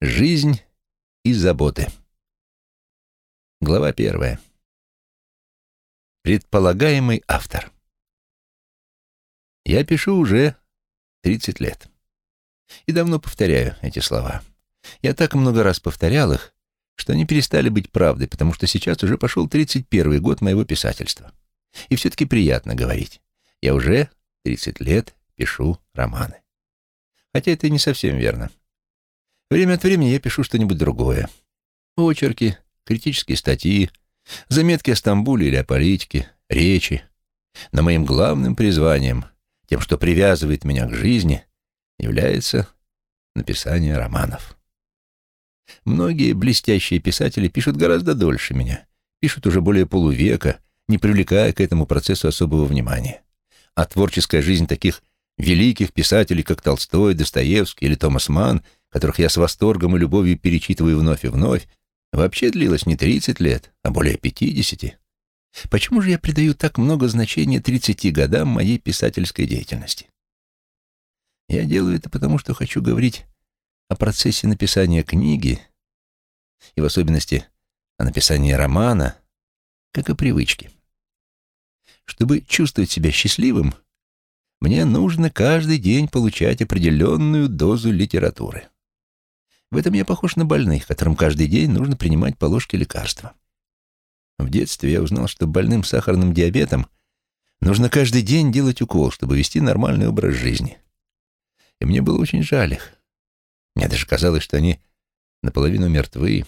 Жизнь и заботы. Глава первая. Предполагаемый автор. Я пишу уже 30 лет. И давно повторяю эти слова. Я так много раз повторял их, что они перестали быть правдой, потому что сейчас уже пошел 31 год моего писательства. И все-таки приятно говорить. Я уже 30 лет пишу романы. Хотя это не совсем верно. Время от времени я пишу что-нибудь другое. Очерки, критические статьи, заметки о Стамбуле или о политике, речи. Но моим главным призванием, тем, что привязывает меня к жизни, является написание романов. Многие блестящие писатели пишут гораздо дольше меня, пишут уже более полувека, не привлекая к этому процессу особого внимания. А творческая жизнь таких великих писателей, как Толстой, Достоевский или Томас Манн, которых я с восторгом и любовью перечитываю вновь и вновь, вообще длилась не 30 лет, а более 50. Почему же я придаю так много значения 30 годам моей писательской деятельности? Я делаю это потому, что хочу говорить о процессе написания книги и в особенности о написании романа, как о привычке. Чтобы чувствовать себя счастливым, мне нужно каждый день получать определенную дозу литературы. В этом я похож на больных, которым каждый день нужно принимать по ложке лекарства. В детстве я узнал, что больным сахарным диабетом нужно каждый день делать укол, чтобы вести нормальный образ жизни. И мне было очень жаль их. Мне даже казалось, что они наполовину мертвы.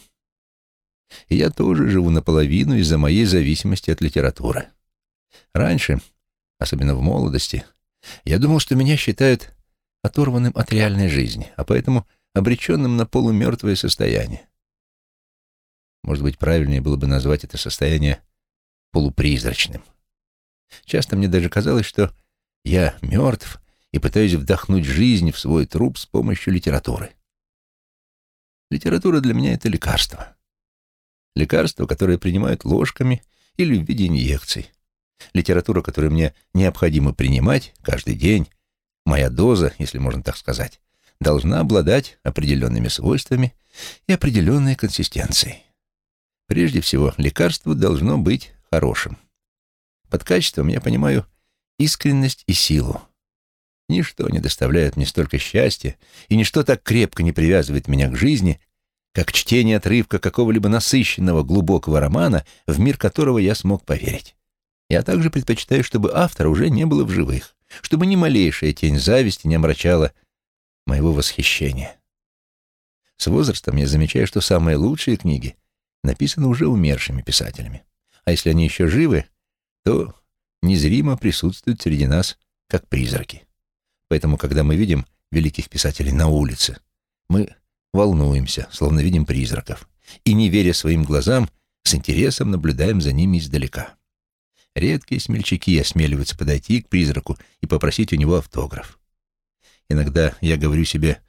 И я тоже живу наполовину из-за моей зависимости от литературы. Раньше, особенно в молодости, я думал, что меня считают оторванным от реальной жизни, а поэтому обреченным на полумертвое состояние. Может быть, правильнее было бы назвать это состояние полупризрачным. Часто мне даже казалось, что я мертв и пытаюсь вдохнуть жизнь в свой труп с помощью литературы. Литература для меня — это лекарство. Лекарство, которое принимают ложками или в виде инъекций. Литература, которую мне необходимо принимать каждый день, моя доза, если можно так сказать, должна обладать определенными свойствами и определенной консистенцией. Прежде всего, лекарство должно быть хорошим. Под качеством я понимаю искренность и силу. Ничто не доставляет мне столько счастья, и ничто так крепко не привязывает меня к жизни, как чтение отрывка какого-либо насыщенного глубокого романа, в мир которого я смог поверить. Я также предпочитаю, чтобы автора уже не было в живых, чтобы ни малейшая тень зависти не омрачала моего восхищения. С возрастом я замечаю, что самые лучшие книги написаны уже умершими писателями. А если они еще живы, то незримо присутствуют среди нас как призраки. Поэтому, когда мы видим великих писателей на улице, мы волнуемся, словно видим призраков, и, не веря своим глазам, с интересом наблюдаем за ними издалека. Редкие смельчаки осмеливаются подойти к призраку и попросить у него автограф. Иногда я говорю себе,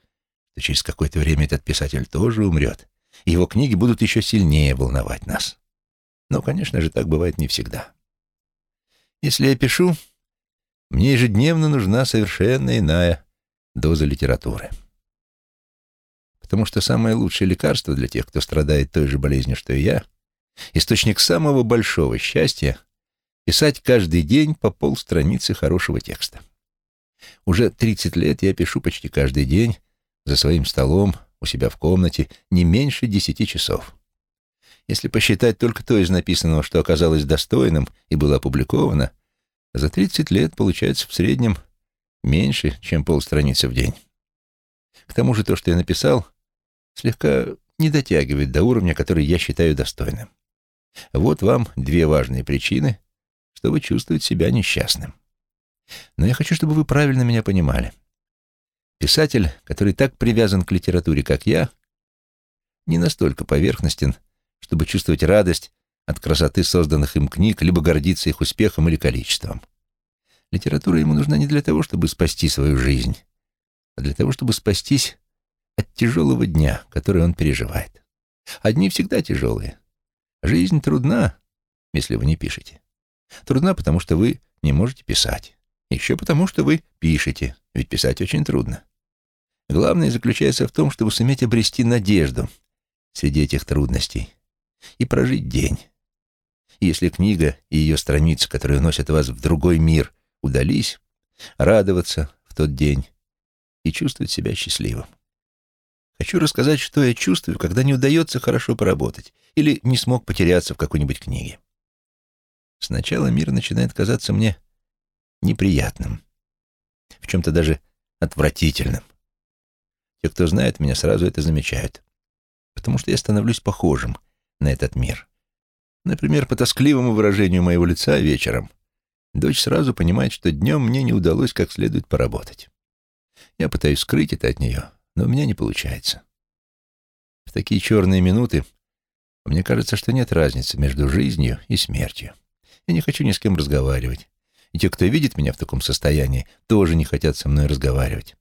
что через какое-то время этот писатель тоже умрет, и его книги будут еще сильнее волновать нас. Но, конечно же, так бывает не всегда. Если я пишу, мне ежедневно нужна совершенно иная доза литературы. Потому что самое лучшее лекарство для тех, кто страдает той же болезнью, что и я, источник самого большого счастья — писать каждый день по полстраницы хорошего текста. Уже 30 лет я пишу почти каждый день за своим столом, у себя в комнате, не меньше 10 часов. Если посчитать только то из написанного, что оказалось достойным и было опубликовано, за 30 лет получается в среднем меньше, чем полстраницы в день. К тому же то, что я написал, слегка не дотягивает до уровня, который я считаю достойным. Вот вам две важные причины, чтобы чувствовать себя несчастным. Но я хочу, чтобы вы правильно меня понимали. Писатель, который так привязан к литературе, как я, не настолько поверхностен, чтобы чувствовать радость от красоты созданных им книг, либо гордиться их успехом или количеством. Литература ему нужна не для того, чтобы спасти свою жизнь, а для того, чтобы спастись от тяжелого дня, который он переживает. Одни всегда тяжелые. Жизнь трудна, если вы не пишете. Трудна, потому что вы не можете писать. Еще потому, что вы пишете, ведь писать очень трудно. Главное заключается в том, чтобы суметь обрести надежду среди этих трудностей и прожить день. Если книга и ее страницы, которые уносят вас в другой мир, удались, радоваться в тот день и чувствовать себя счастливым. Хочу рассказать, что я чувствую, когда не удается хорошо поработать или не смог потеряться в какой-нибудь книге. Сначала мир начинает казаться мне неприятным, в чем-то даже отвратительным. Те, кто знает меня, сразу это замечают, потому что я становлюсь похожим на этот мир. Например, по тоскливому выражению моего лица вечером дочь сразу понимает, что днем мне не удалось как следует поработать. Я пытаюсь скрыть это от нее, но у меня не получается. В такие черные минуты мне кажется, что нет разницы между жизнью и смертью. Я не хочу ни с кем разговаривать. И те, кто видит меня в таком состоянии, тоже не хотят со мной разговаривать.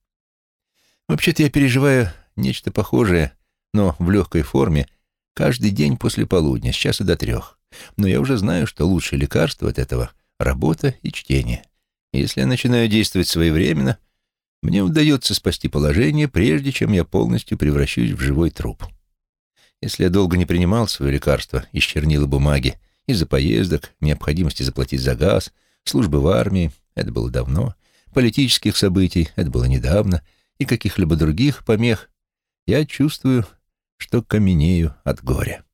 Вообще-то я переживаю нечто похожее, но в легкой форме, каждый день после полудня, с часа до трех. Но я уже знаю, что лучшее лекарство от этого — работа и чтение. Если я начинаю действовать своевременно, мне удается спасти положение, прежде чем я полностью превращусь в живой труп. Если я долго не принимал свое лекарство из чернил и бумаги, из-за поездок, необходимости заплатить за газ, службы в армии, это было давно, политических событий, это было недавно, и каких-либо других помех, я чувствую, что каменею от горя.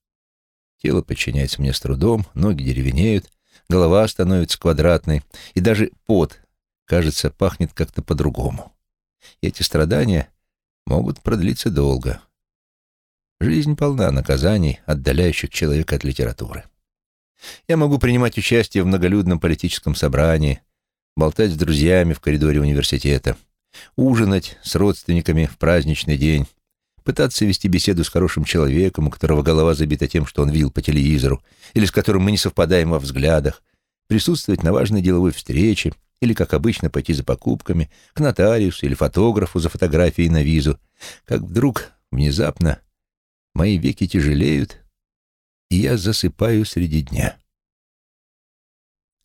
Тело подчиняется мне с трудом, ноги деревенеют, голова становится квадратной, и даже пот, кажется, пахнет как-то по-другому. Эти страдания могут продлиться долго. Жизнь полна наказаний, отдаляющих человека от литературы. Я могу принимать участие в многолюдном политическом собрании, болтать с друзьями в коридоре университета, ужинать с родственниками в праздничный день, пытаться вести беседу с хорошим человеком, у которого голова забита тем, что он видел по телевизору, или с которым мы не совпадаем во взглядах, присутствовать на важной деловой встрече, или, как обычно, пойти за покупками, к нотариусу или фотографу за фотографией на визу, как вдруг, внезапно, мои веки тяжелеют, и я засыпаю среди дня.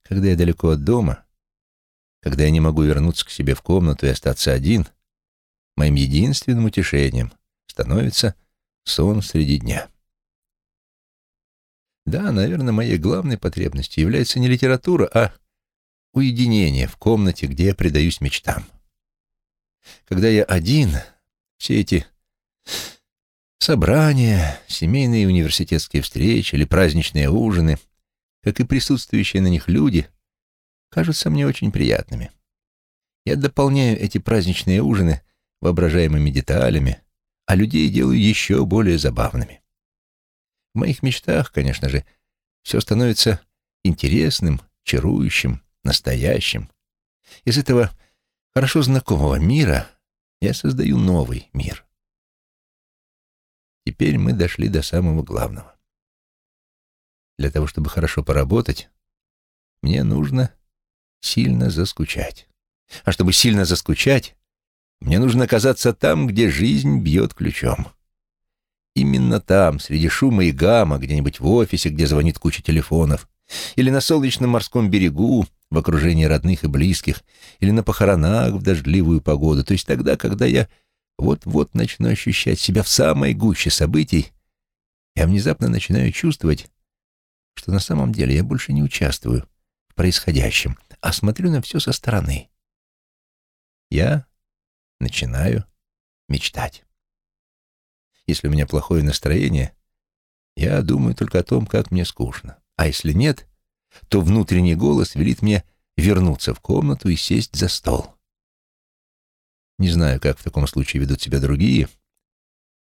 Когда я далеко от дома, когда я не могу вернуться к себе в комнату и остаться один, моим единственным утешением становится сон среди дня. Да, наверное, моей главной потребностью является не литература, а уединение в комнате, где я предаюсь мечтам. Когда я один, все эти Собрания, семейные университетские встречи или праздничные ужины, как и присутствующие на них люди, кажутся мне очень приятными. Я дополняю эти праздничные ужины воображаемыми деталями, а людей делаю еще более забавными. В моих мечтах, конечно же, все становится интересным, чарующим, настоящим. Из этого хорошо знакомого мира я создаю новый мир. Теперь мы дошли до самого главного. Для того, чтобы хорошо поработать, мне нужно сильно заскучать. А чтобы сильно заскучать, мне нужно оказаться там, где жизнь бьет ключом. Именно там, среди шума и гамма, где-нибудь в офисе, где звонит куча телефонов, или на солнечном морском берегу, в окружении родных и близких, или на похоронах в дождливую погоду, то есть тогда, когда я вот-вот начну ощущать себя в самой гуще событий, я внезапно начинаю чувствовать, что на самом деле я больше не участвую в происходящем, а смотрю на все со стороны. Я начинаю мечтать. Если у меня плохое настроение, я думаю только о том, как мне скучно. А если нет, то внутренний голос велит мне вернуться в комнату и сесть за стол. Не знаю, как в таком случае ведут себя другие,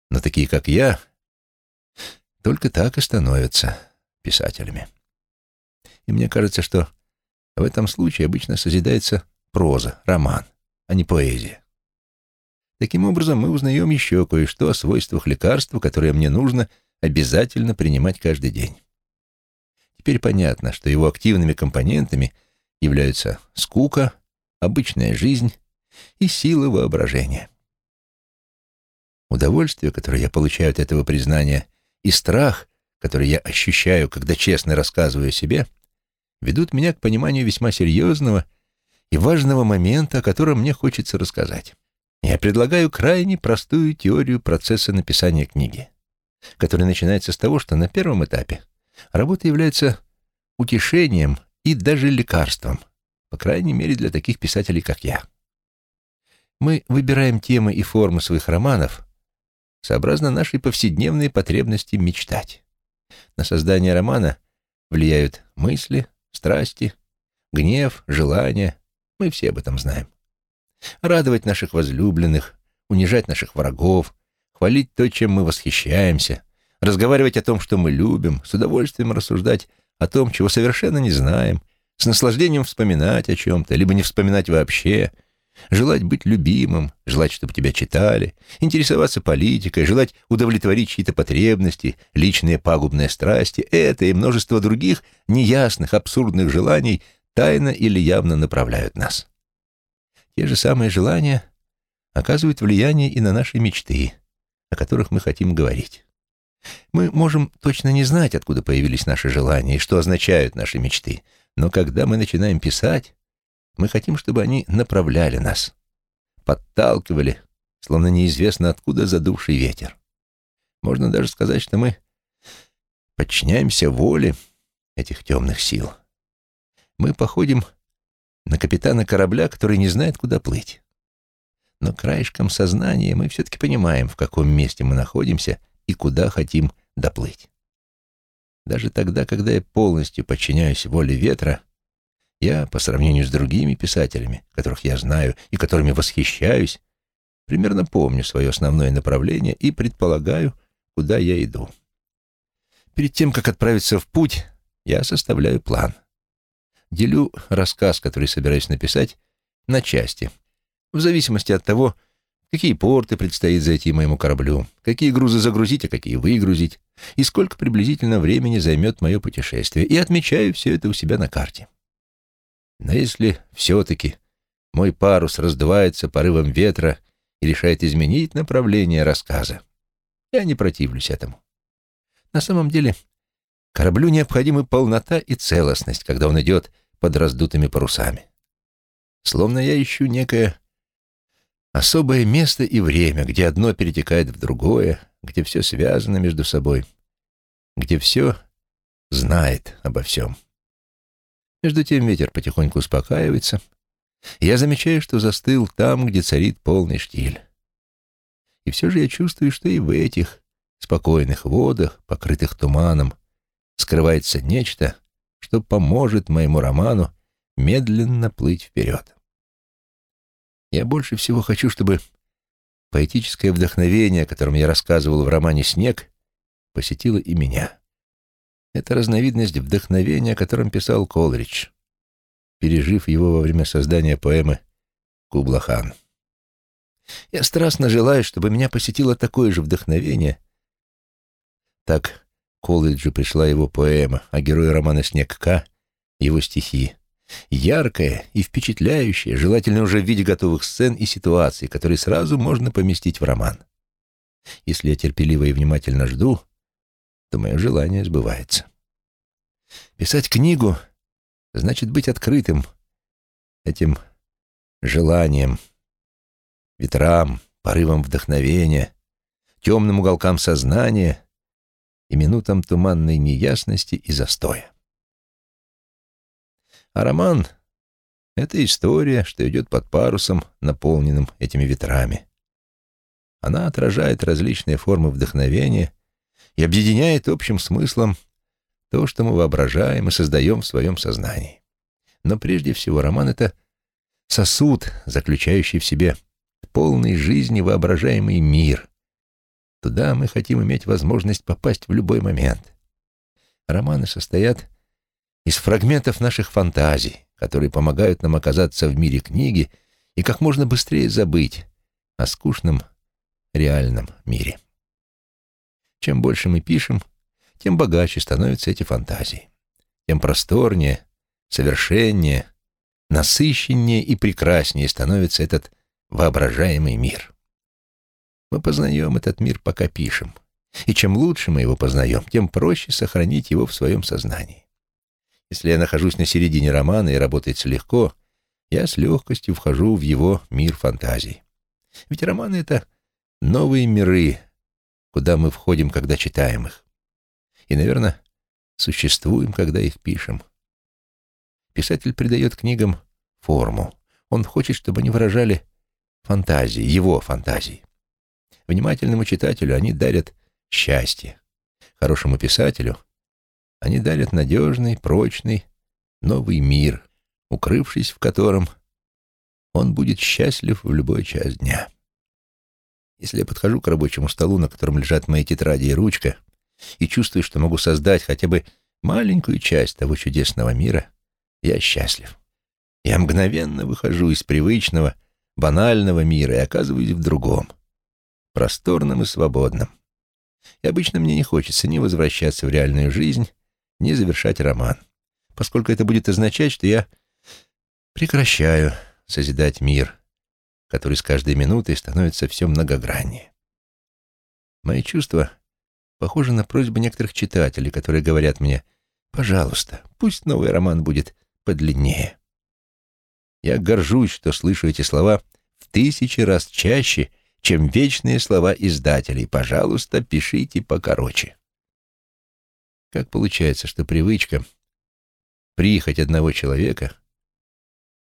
но такие, как я, только так и становятся писателями. И мне кажется, что в этом случае обычно созидается проза, роман, а не поэзия. Таким образом, мы узнаем еще кое-что о свойствах лекарства, которое мне нужно обязательно принимать каждый день. Теперь понятно, что его активными компонентами являются скука, обычная жизнь и сила воображения. Удовольствие, которое я получаю от этого признания, и страх, который я ощущаю, когда честно рассказываю себе, ведут меня к пониманию весьма серьезного и важного момента, о котором мне хочется рассказать. Я предлагаю крайне простую теорию процесса написания книги, которая начинается с того, что на первом этапе работа является утешением и даже лекарством, по крайней мере для таких писателей, как я. Мы выбираем темы и формы своих романов сообразно нашей повседневной потребности мечтать. На создание романа влияют мысли, страсти, гнев, желания. Мы все об этом знаем. Радовать наших возлюбленных, унижать наших врагов, хвалить то, чем мы восхищаемся, разговаривать о том, что мы любим, с удовольствием рассуждать о том, чего совершенно не знаем, с наслаждением вспоминать о чем-то, либо не вспоминать вообще — желать быть любимым, желать, чтобы тебя читали, интересоваться политикой, желать удовлетворить чьи-то потребности, личные пагубные страсти — это и множество других неясных, абсурдных желаний тайно или явно направляют нас. Те же самые желания оказывают влияние и на наши мечты, о которых мы хотим говорить. Мы можем точно не знать, откуда появились наши желания и что означают наши мечты, но когда мы начинаем писать, мы хотим, чтобы они направляли нас, подталкивали, словно неизвестно откуда задувший ветер. Можно даже сказать, что мы подчиняемся воле этих темных сил. Мы походим на капитана корабля, который не знает, куда плыть. Но краешком сознания мы все-таки понимаем, в каком месте мы находимся и куда хотим доплыть. Даже тогда, когда я полностью подчиняюсь воле ветра, я, по сравнению с другими писателями, которых я знаю и которыми восхищаюсь, примерно помню свое основное направление и предполагаю, куда я иду. Перед тем, как отправиться в путь, я составляю план. Делю рассказ, который собираюсь написать, на части, в зависимости от того, какие порты предстоит зайти моему кораблю, какие грузы загрузить, а какие выгрузить, и сколько приблизительно времени займет мое путешествие, и отмечаю все это у себя на карте. Но если все-таки мой парус раздувается порывом ветра и решает изменить направление рассказа, я не противлюсь этому. На самом деле, кораблю необходимы полнота и целостность, когда он идет под раздутыми парусами. Словно я ищу некое особое место и время, где одно перетекает в другое, где все связано между собой, где все знает обо всем. Между тем ветер потихоньку успокаивается. я замечаю, что застыл там, где царит полный штиль. И все же я чувствую, что и в этих спокойных водах, покрытых туманом, скрывается нечто, что поможет моему роману медленно плыть вперед. Я больше всего хочу, чтобы поэтическое вдохновение, о котором я рассказывал в романе «Снег», посетило и меня. Это разновидность вдохновения, о котором писал Колридж, пережив его во время создания поэмы «Кублахан». Я страстно желаю, чтобы меня посетило такое же вдохновение. Так Колриджу пришла его поэма, а герой романа «Снег К» — его стихи. Яркое и впечатляющее, желательно уже в виде готовых сцен и ситуаций, которые сразу можно поместить в роман. Если я терпеливо и внимательно жду — то мое желание сбывается. Писать книгу значит быть открытым этим желанием, ветрам, порывам вдохновения, темным уголкам сознания и минутам туманной неясности и застоя. А роман — это история, что идет под парусом, наполненным этими ветрами. Она отражает различные формы вдохновения и объединяет общим смыслом то, что мы воображаем и создаем в своем сознании. Но прежде всего роман — это сосуд, заключающий в себе полный жизни воображаемый мир. Туда мы хотим иметь возможность попасть в любой момент. Романы состоят из фрагментов наших фантазий, которые помогают нам оказаться в мире книги и как можно быстрее забыть о скучном реальном мире. Чем больше мы пишем, тем богаче становятся эти фантазии. Тем просторнее, совершеннее, насыщеннее и прекраснее становится этот воображаемый мир. Мы познаем этот мир, пока пишем. И чем лучше мы его познаем, тем проще сохранить его в своем сознании. Если я нахожусь на середине романа и работается легко, я с легкостью вхожу в его мир фантазий. Ведь романы — это новые миры, куда мы входим, когда читаем их. И, наверное, существуем, когда их пишем. Писатель придает книгам форму. Он хочет, чтобы они выражали фантазии, его фантазии. Внимательному читателю они дарят счастье. Хорошему писателю они дарят надежный, прочный, новый мир, укрывшись в котором он будет счастлив в любой час дня. Если я подхожу к рабочему столу, на котором лежат мои тетради и ручка, и чувствую, что могу создать хотя бы маленькую часть того чудесного мира, я счастлив. Я мгновенно выхожу из привычного, банального мира и оказываюсь в другом, просторном и свободном. И обычно мне не хочется ни возвращаться в реальную жизнь, ни завершать роман, поскольку это будет означать, что я прекращаю созидать мир, который с каждой минутой становится все многограннее. Мои чувства похожи на просьбы некоторых читателей, которые говорят мне, «Пожалуйста, пусть новый роман будет подлиннее». Я горжусь, что слышу эти слова в тысячи раз чаще, чем вечные слова издателей «Пожалуйста, пишите покороче». Как получается, что привычка, прихоть одного человека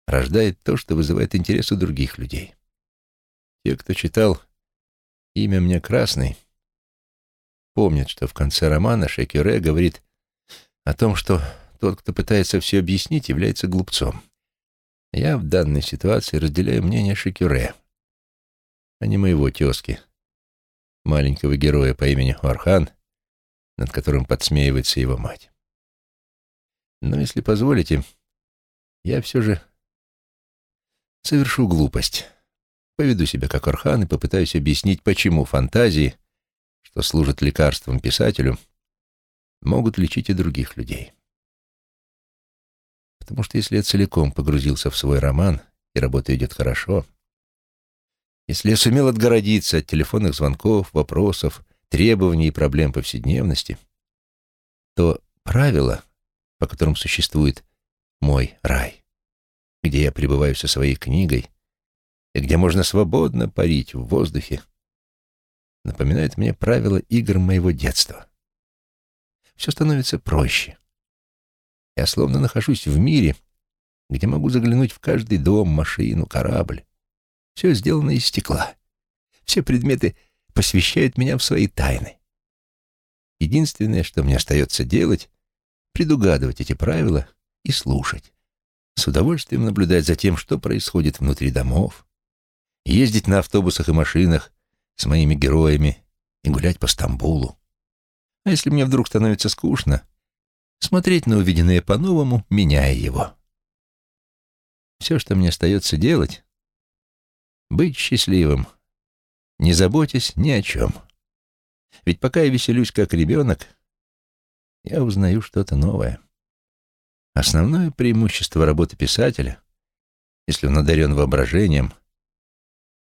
рождает то, что вызывает интерес у других людей? Те, кто читал «Имя мне Красный», помнят, что в конце романа Шекюре говорит о том, что тот, кто пытается все объяснить, является глупцом. Я в данной ситуации разделяю мнение Шекюре, а не моего тезки, маленького героя по имени Орхан, над которым подсмеивается его мать. Но, если позволите, я все же совершу глупость. Поведу себя как Орхан и попытаюсь объяснить, почему фантазии, что служат лекарством писателю, могут лечить и других людей. Потому что если я целиком погрузился в свой роман, и работа идет хорошо, если я сумел отгородиться от телефонных звонков, вопросов, требований и проблем повседневности, то правила, по которым существует мой рай, где я пребываю со своей книгой и где можно свободно парить в воздухе, напоминают мне правила игр моего детства. Все становится проще. Я словно нахожусь в мире, где могу заглянуть в каждый дом, машину, корабль. Все сделано из стекла. Все предметы — посвящают меня в свои тайны. Единственное, что мне остается делать, предугадывать эти правила и слушать. С удовольствием наблюдать за тем, что происходит внутри домов, ездить на автобусах и машинах с моими героями и гулять по Стамбулу. А если мне вдруг становится скучно, смотреть на увиденное по-новому, меняя его. Все, что мне остается делать, быть счастливым — не заботясь ни о чем. Ведь пока я веселюсь как ребенок, я узнаю что-то новое. Основное преимущество работы писателя, если он одарен воображением,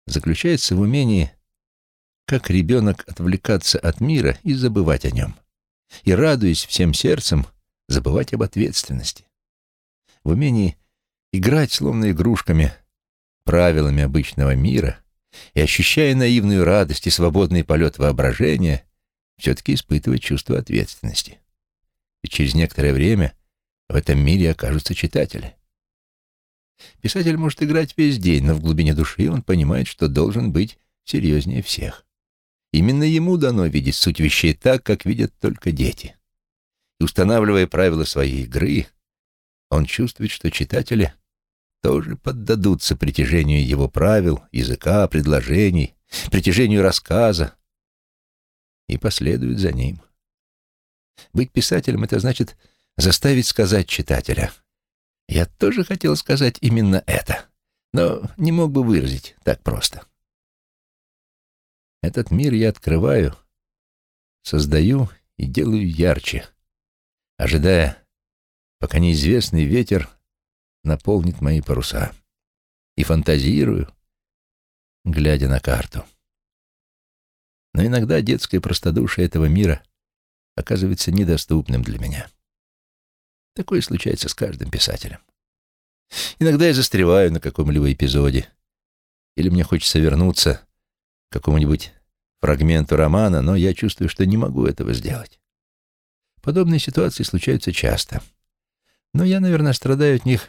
заключается в умении, как ребенок, отвлекаться от мира и забывать о нем, и, радуясь всем сердцем, забывать об ответственности, в умении играть, словно игрушками, правилами обычного мира и, ощущая наивную радость и свободный полет воображения, все-таки испытывать чувство ответственности. И через некоторое время в этом мире окажутся читатели. Писатель может играть весь день, но в глубине души он понимает, что должен быть серьезнее всех. Именно ему дано видеть суть вещей так, как видят только дети. И устанавливая правила своей игры, он чувствует, что читатели тоже поддадутся притяжению его правил, языка, предложений, притяжению рассказа и последуют за ним. Быть писателем — это значит заставить сказать читателя. Я тоже хотел сказать именно это, но не мог бы выразить так просто. Этот мир я открываю, создаю и делаю ярче, ожидая, пока неизвестный ветер наполнит мои паруса. И фантазирую, глядя на карту. Но иногда детское простодушие этого мира оказывается недоступным для меня. Такое случается с каждым писателем. Иногда я застреваю на каком-либо эпизоде, или мне хочется вернуться к какому-нибудь фрагменту романа, но я чувствую, что не могу этого сделать. Подобные ситуации случаются часто. Но я, наверное, страдаю от них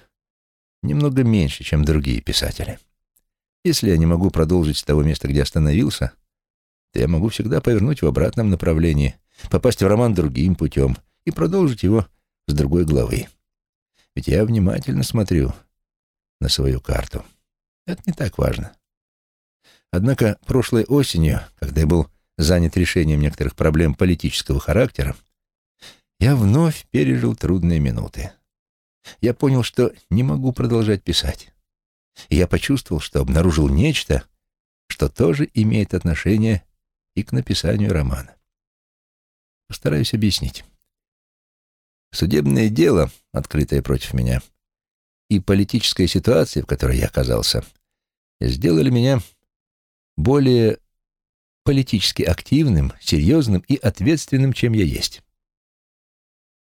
немного меньше, чем другие писатели. Если я не могу продолжить с того места, где остановился, то я могу всегда повернуть в обратном направлении, попасть в роман другим путем и продолжить его с другой главы. Ведь я внимательно смотрю на свою карту. Это не так важно. Однако прошлой осенью, когда я был занят решением некоторых проблем политического характера, я вновь пережил трудные минуты. Я понял, что не могу продолжать писать. И я почувствовал, что обнаружил нечто, что тоже имеет отношение и к написанию романа. Постараюсь объяснить. Судебное дело, открытое против меня, и политическая ситуация, в которой я оказался, сделали меня более политически активным, серьезным и ответственным, чем я есть.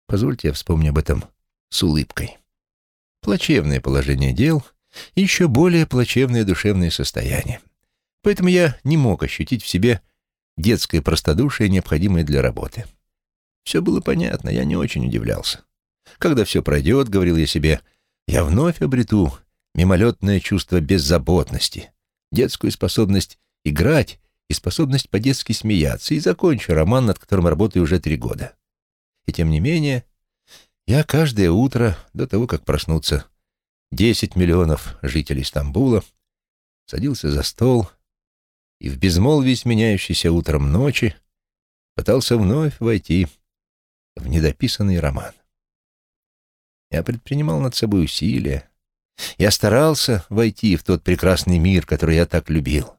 Позвольте я вспомню об этом с улыбкой. Плачевное положение дел и еще более плачевное душевное состояние. Поэтому я не мог ощутить в себе детское простодушие, необходимое для работы. Все было понятно, я не очень удивлялся. Когда все пройдет, говорил я себе, я вновь обрету мимолетное чувство беззаботности, детскую способность играть и способность по-детски смеяться, и закончу роман, над которым работаю уже три года. И тем не менее, я каждое утро, до того, как проснуться 10 миллионов жителей Стамбула, садился за стол и в безмолвии сменяющейся утром ночи пытался вновь войти в недописанный роман. Я предпринимал над собой усилия, я старался войти в тот прекрасный мир, который я так любил.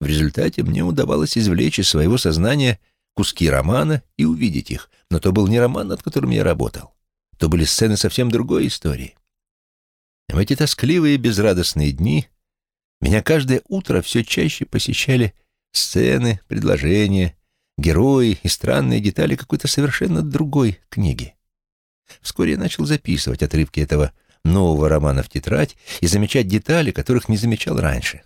В результате мне удавалось извлечь из своего сознания куски романа и увидеть их, но то был не роман, над которым я работал. То были сцены совсем другой истории. В эти тоскливые безрадостные дни меня каждое утро все чаще посещали сцены, предложения, герои и странные детали какой-то совершенно другой книги. Вскоре я начал записывать отрывки этого нового романа в тетрадь и замечать детали, которых не замечал раньше.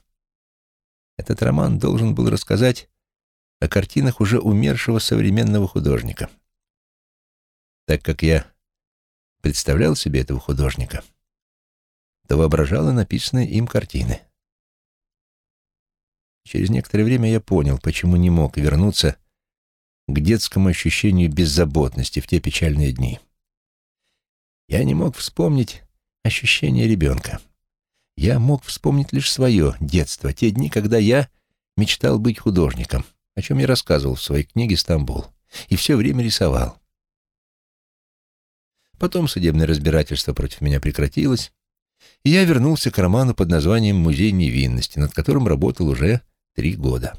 Этот роман должен был рассказать о картинах уже умершего современного художника. Так как я представлял себе этого художника, то воображал и написанные им картины. Через некоторое время я понял, почему не мог вернуться к детскому ощущению беззаботности в те печальные дни. Я не мог вспомнить ощущение ребенка. Я мог вспомнить лишь свое детство, те дни, когда я мечтал быть художником, о чем я рассказывал в своей книге «Стамбул», и все время рисовал. Потом судебное разбирательство против меня прекратилось, и я вернулся к роману под названием «Музей невинности», над которым работал уже три года.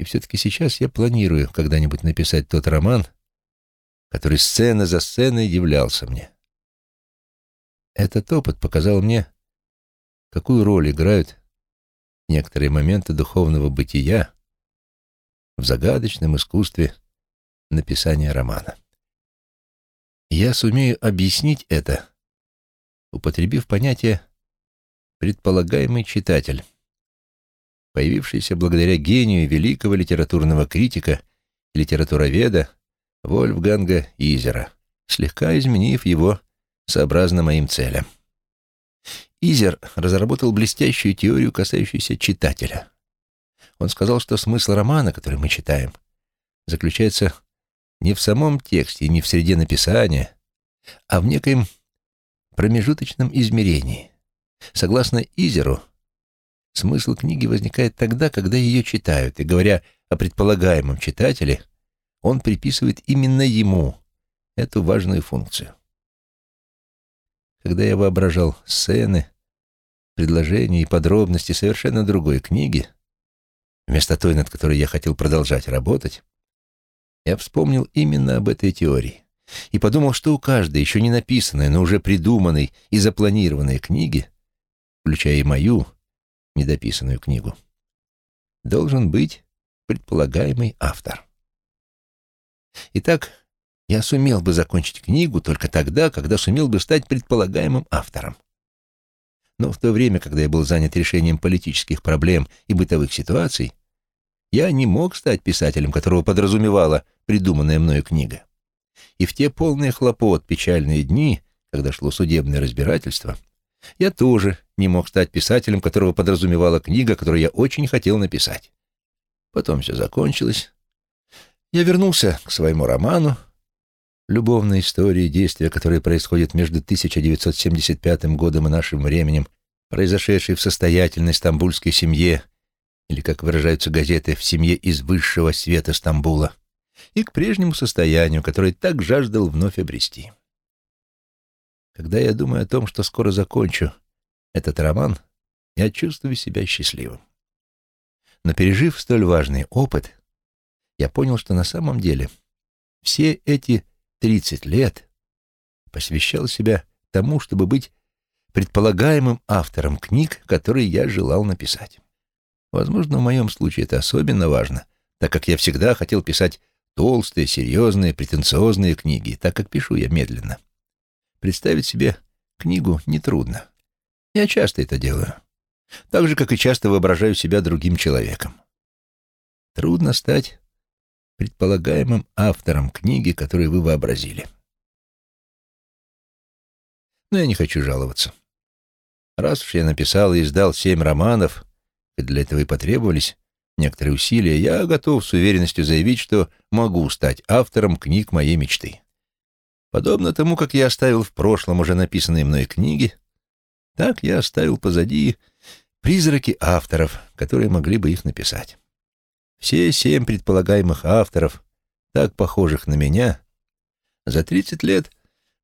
И все-таки сейчас я планирую когда-нибудь написать тот роман, который сцена за сценой являлся мне. Этот опыт показал мне, какую роль играют некоторые моменты духовного бытия в загадочном искусстве написания романа. Я сумею объяснить это, употребив понятие «предполагаемый читатель», появившийся благодаря гению великого литературного критика и литературоведа Вольфганга Изера, слегка изменив его сообразно моим целям. Изер разработал блестящую теорию, касающуюся читателя. Он сказал, что смысл романа, который мы читаем, заключается не в самом тексте не в среде написания, а в некоем промежуточном измерении. Согласно Изеру, смысл книги возникает тогда, когда ее читают, и, говоря о предполагаемом читателе, он приписывает именно ему эту важную функцию. Когда я воображал сцены, предложения и подробности совершенно другой книги, вместо той, над которой я хотел продолжать работать, я вспомнил именно об этой теории и подумал, что у каждой еще не написанной, но уже придуманной и запланированной книги, включая и мою недописанную книгу, должен быть предполагаемый автор. Итак, я сумел бы закончить книгу только тогда, когда сумел бы стать предполагаемым автором. Но в то время, когда я был занят решением политических проблем и бытовых ситуаций, я не мог стать писателем, которого подразумевала придуманная мною книга. И в те полные хлопот печальные дни, когда шло судебное разбирательство, я тоже не мог стать писателем, которого подразумевала книга, которую я очень хотел написать. Потом все закончилось. Я вернулся к своему роману, любовной истории, действия, которые происходят между 1975 годом и нашим временем, произошедшей в состоятельной стамбульской семье, или, как выражаются газеты, в семье из высшего света Стамбула, и к прежнему состоянию, которое так жаждал вновь обрести. Когда я думаю о том, что скоро закончу этот роман, я чувствую себя счастливым. Но пережив столь важный опыт, я понял, что на самом деле все эти 30 лет посвящал себя тому, чтобы быть предполагаемым автором книг, которые я желал написать. Возможно, в моем случае это особенно важно, так как я всегда хотел писать толстые, серьезные, претенциозные книги, так как пишу я медленно. Представить себе книгу нетрудно. Я часто это делаю. Так же, как и часто воображаю себя другим человеком. Трудно стать предполагаемым автором книги, которую вы вообразили. Но я не хочу жаловаться. Раз уж я написал и издал семь романов, и для этого и потребовались некоторые усилия, я готов с уверенностью заявить, что могу стать автором книг моей мечты. Подобно тому, как я оставил в прошлом уже написанные мной книги, так я оставил позади призраки авторов, которые могли бы их написать. Все семь предполагаемых авторов, так похожих на меня, за 30 лет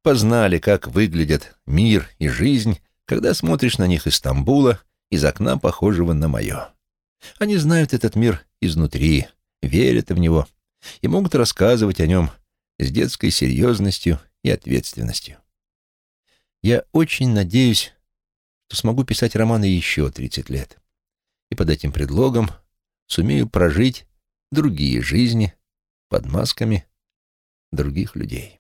познали, как выглядят мир и жизнь, когда смотришь на них из Стамбула, из окна, похожего на мое. Они знают этот мир изнутри, верят в него и могут рассказывать о нем с детской серьезностью и ответственностью. Я очень надеюсь, что смогу писать романы еще 30 лет. И под этим предлогом сумею прожить другие жизни под масками других людей.